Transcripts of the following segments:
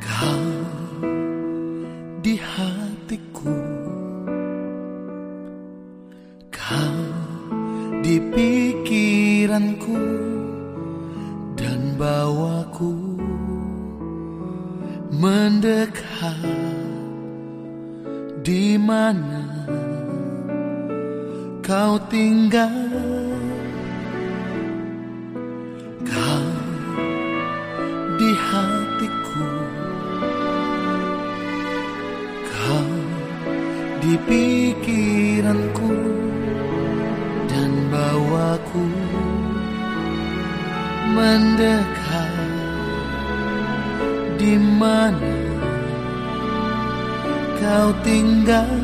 Kau di hatiku. Kau di pikiranku Dan bawaku Mendekat di mana kau tinggal. Di pikiranku Dan bawaku mendekat di mana kau tinggal.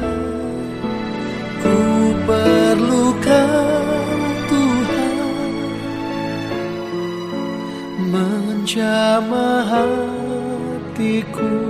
Ku perlukan Tuhan Menjamah hatiku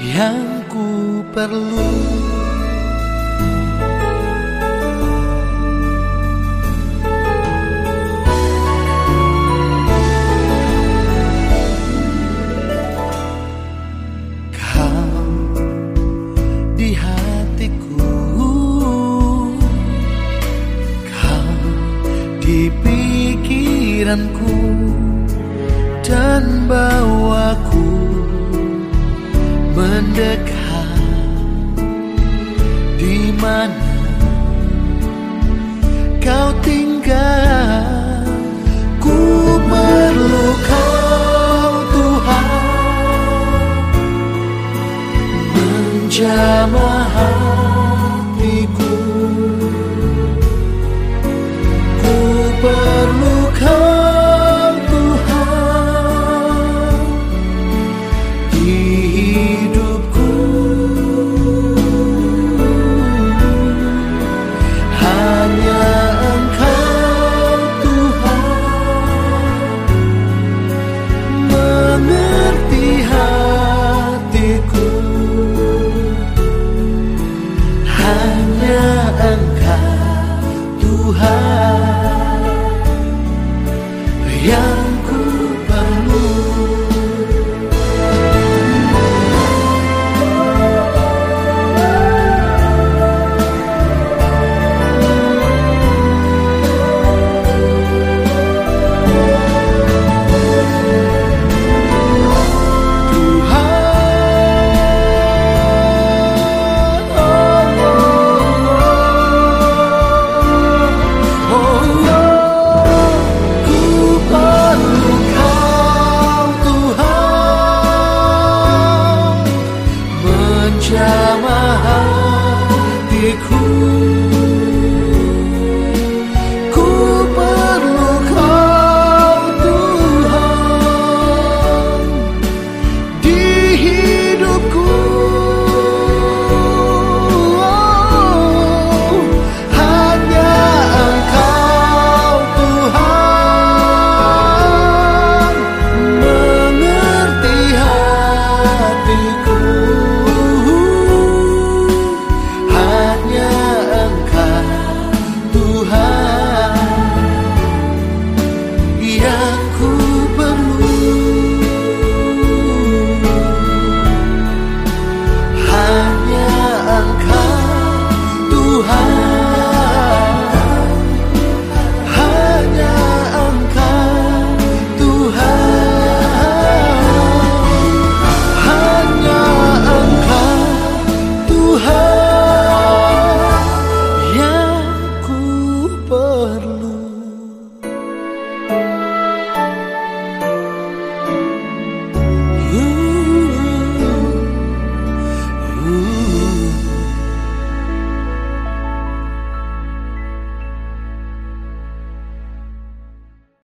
Yang ku perlu. Kau di hatiku. Kau di pikiranku Dan bawaku mendekat. Di mana kau tinggal Tuhan.